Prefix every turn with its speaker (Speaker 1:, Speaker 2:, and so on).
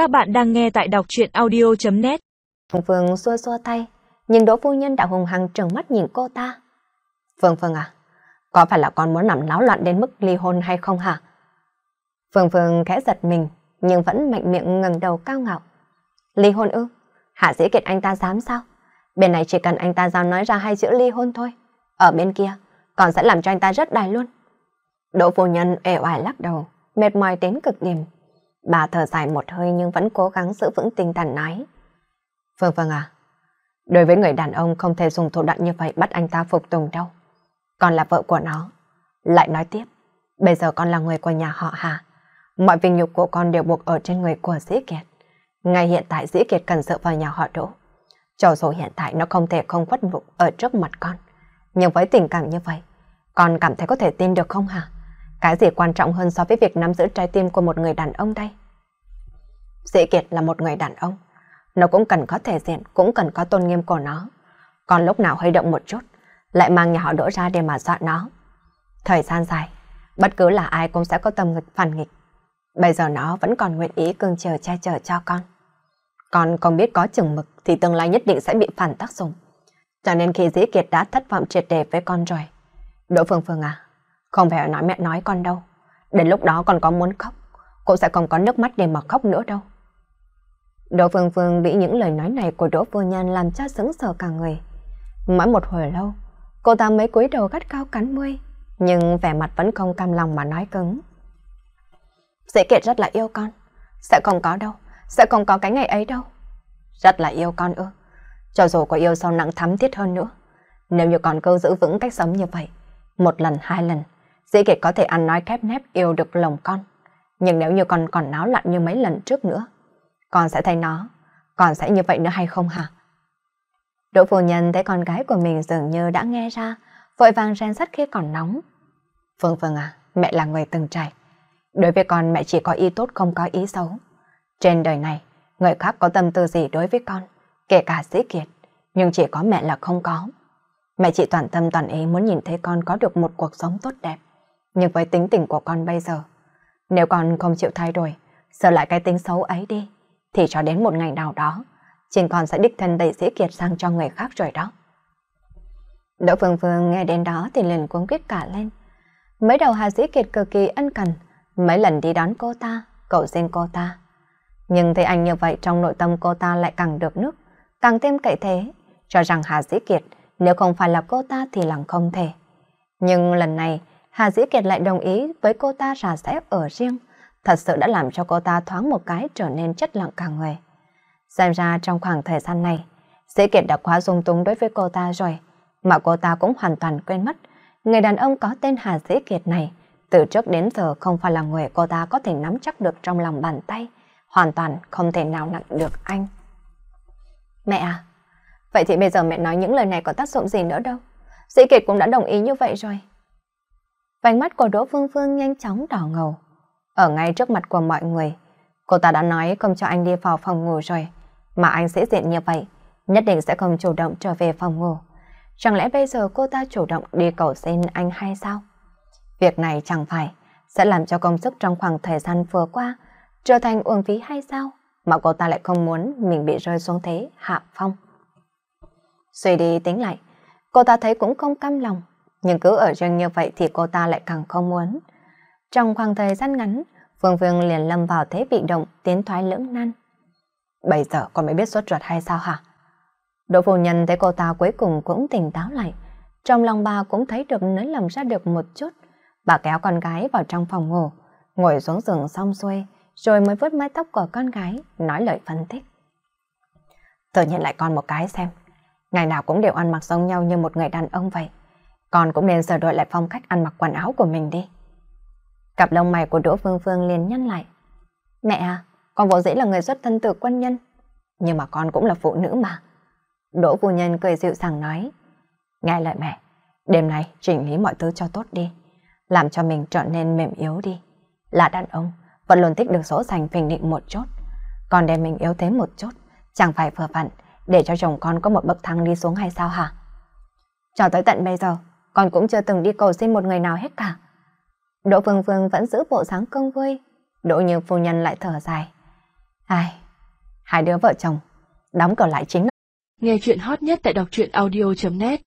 Speaker 1: Các bạn đang nghe tại đọc truyện audio.net
Speaker 2: Phương Phương xua xua tay, nhưng Đỗ Phu Nhân đã hùng hăng trừng mắt nhìn cô ta. Phương Phương à, có phải là con muốn nằm náo loạn đến mức ly hôn hay không hả? Phương Phương khẽ giật mình, nhưng vẫn mạnh miệng ngẩng đầu cao ngạo. Ly hôn ư? Hạ dĩ kiệt anh ta dám sao? Bên này chỉ cần anh ta dám nói ra hai chữ ly hôn thôi. Ở bên kia, còn sẽ làm cho anh ta rất đài luôn. Đỗ phu nhân ẻo ải lắc đầu, mệt mỏi đến cực điểm. Bà thở dài một hơi nhưng vẫn cố gắng giữ vững tinh thần nói. Vâng, vâng Phương Phương à, đối với người đàn ông không thể dùng thủ đoạn như vậy bắt anh ta phục tùng đâu. Con là vợ của nó. Lại nói tiếp, bây giờ con là người của nhà họ Hà. Mọi vinh nhục của con đều buộc ở trên người của Dĩ Kiệt. Ngay hiện tại Dĩ Kiệt cần dựa vào nhà họ Đỗ. Cho dù hiện tại nó không thể không khuất phục ở trước mặt con. Nhưng với tình cảm như vậy, con cảm thấy có thể tin được không hả? Cái gì quan trọng hơn so với việc nắm giữ trái tim của một người đàn ông đây? Dĩ Kiệt là một người đàn ông. Nó cũng cần có thể diện, cũng cần có tôn nghiêm của nó. Còn lúc nào hơi động một chút, lại mang nhà họ đỗ ra để mà dọa nó. Thời gian dài, bất cứ là ai cũng sẽ có tâm nghịch phản nghịch. Bây giờ nó vẫn còn nguyện ý cưng chờ che chở cho con. Con không biết có chừng mực thì tương lai nhất định sẽ bị phản tác dụng. Cho nên khi Dĩ Kiệt đã thất vọng triệt đề với con rồi. Đỗ Phương Phương à, không phải nói mẹ nói con đâu. Đến lúc đó con có muốn khóc, cô sẽ không có nước mắt để mà khóc nữa đâu. Đỗ Phương Phương bị những lời nói này của Đỗ Vô Nhan làm cho sững sờ cả người. Mãi một hồi lâu, cô ta mới cúi đầu gắt cao cắn môi, nhưng vẻ mặt vẫn không cam lòng mà nói cứng. Dễ kiệt rất là yêu con, sẽ không có đâu, sẽ không có cái ngày ấy đâu. Rất là yêu con ư, cho dù có yêu sau nặng thắm thiết hơn nữa. Nếu như còn câu giữ vững cách sống như vậy, một lần hai lần, dễ kiệt có thể ăn nói khép nép yêu được lòng con. Nhưng nếu như con còn náo loạn như mấy lần trước nữa, con sẽ thấy nó, con sẽ như vậy nữa hay không hả? Đỗ phu nhân thấy con gái của mình dường như đã nghe ra, vội vàng ren sắt khi còn nóng. Phương Phương à, mẹ là người từng trải. Đối với con mẹ chỉ có ý tốt không có ý xấu. Trên đời này, người khác có tâm tư gì đối với con, kể cả dĩ kiệt, nhưng chỉ có mẹ là không có. Mẹ chỉ toàn tâm toàn ý muốn nhìn thấy con có được một cuộc sống tốt đẹp. Nhưng với tính tình của con bây giờ, nếu con không chịu thay đổi, sửa lại cái tính xấu ấy đi, thì cho đến một ngày nào đó, chính con sẽ đích thân đẩy dĩ kiệt sang cho người khác rồi đó. Đỗ Phương Phương nghe đến đó thì liền cuống quyết cả lên. Mới đầu Hà Dĩ Kiệt cực kỳ ân cần, mấy lần đi đón cô ta, cậu xin cô ta. Nhưng thấy anh như vậy trong nội tâm cô ta lại càng được nước, càng thêm cậy thế, cho rằng Hà Dĩ Kiệt nếu không phải là cô ta thì làm không thể. Nhưng lần này, Hà Dĩ Kiệt lại đồng ý với cô ta rà sẽ ở riêng, thật sự đã làm cho cô ta thoáng một cái trở nên chất lặng cả người. Xem ra trong khoảng thời gian này, Dĩ Kiệt đã quá dung túng đối với cô ta rồi, mà cô ta cũng hoàn toàn quên mất. Người đàn ông có tên Hà Dĩ Kiệt này, từ trước đến giờ không phải là người cô ta có thể nắm chắc được trong lòng bàn tay, hoàn toàn không thể nào nặng được anh. Mẹ à, vậy thì bây giờ mẹ nói những lời này có tác dụng gì nữa đâu. Dĩ Kiệt cũng đã đồng ý như vậy rồi. Vành mắt của Đỗ Phương Phương nhanh chóng đỏ ngầu. Ở ngay trước mặt của mọi người, cô ta đã nói không cho anh đi vào phòng ngủ rồi, mà anh sẽ diện như vậy, nhất định sẽ không chủ động trở về phòng ngủ. Chẳng lẽ bây giờ cô ta chủ động đi cầu xin anh hay sao? Việc này chẳng phải sẽ làm cho công sức trong khoảng thời gian vừa qua trở thành uổng phí hay sao? Mà cô ta lại không muốn mình bị rơi xuống thế hạ phong. Suy đi tính lại, cô ta thấy cũng không cam lòng, nhưng cứ ở riêng như vậy thì cô ta lại càng không muốn. Trong khoảng thời gian ngắn, Phương Phương liền lâm vào thế bị động, tiến thoái lưỡng nan. Bây giờ con mới biết sốt ruột hay sao hả? Đỗ phu nhân thấy cô ta cuối cùng cũng tỉnh táo lại. Trong lòng bà cũng thấy được nới lầm ra được một chút. Bà kéo con gái vào trong phòng ngủ, ngồi xuống giường xong xuôi, rồi mới vuốt mái tóc của con gái, nói lời phân tích. Tự nhiên lại con một cái xem. Ngày nào cũng đều ăn mặc giống nhau như một người đàn ông vậy. Con cũng nên sửa đổi lại phong cách ăn mặc quần áo của mình đi. Cặp lông mày của Đỗ Phương Phương liền nhăn lại. Mẹ à, con vốn dĩ là người xuất thân từ quân nhân, nhưng mà con cũng là phụ nữ mà. Đỗ phu nhân cười dịu dàng nói. Nghe lại mẹ, đêm nay chỉnh lý mọi thứ cho tốt đi, làm cho mình trở nên mềm yếu đi. Là đàn ông, vẫn luôn thích được số sành phình định một chút, còn để mình yếu thế một chút, chẳng phải vừa vặn để cho chồng con có một bậc thang đi xuống hay sao hả? Cho tới tận bây giờ, con cũng chưa từng đi cầu xin một người nào hết cả. Đỗ Phương Phương vẫn giữ bộ dáng công vui, Đỗ Như phu nhân lại thở dài. Ai, hai đứa vợ chồng, đóng cửa lại chính là...
Speaker 1: Nghe chuyện hot nhất tại đọc truyện audio.net